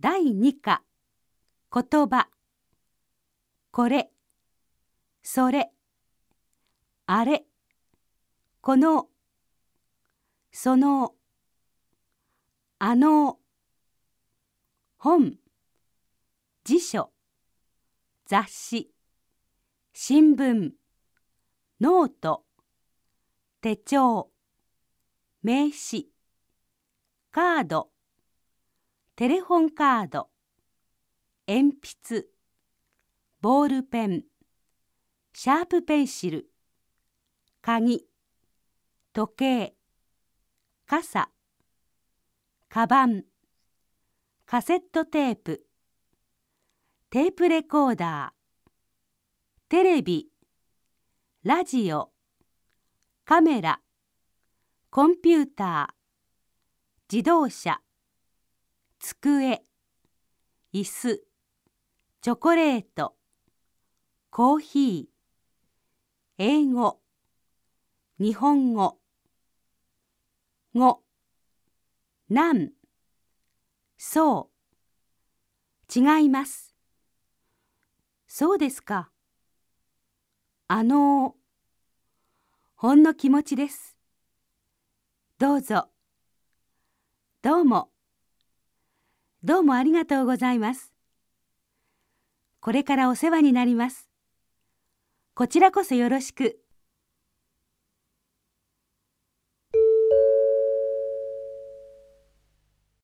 第2課。言葉。これ。それ。あれ。この。その。あの。本。辞書。雑誌。新聞。ノート。手帳。名刺。カード。テレホンカード。鉛筆。ボールペン。シャープペンシル。鍵。時計。傘。カバン。カセットテープ。テープレコーダー。テレビ。ラジオ。カメラ。コンピューター。自動車。机椅子チョコレートコーヒー英語日本語語なんそう違います。そうですか。あのほんの気持ちです。どうぞ。どうも。どうもありがとうございます。これからお世話になります。こちらこそよろしく。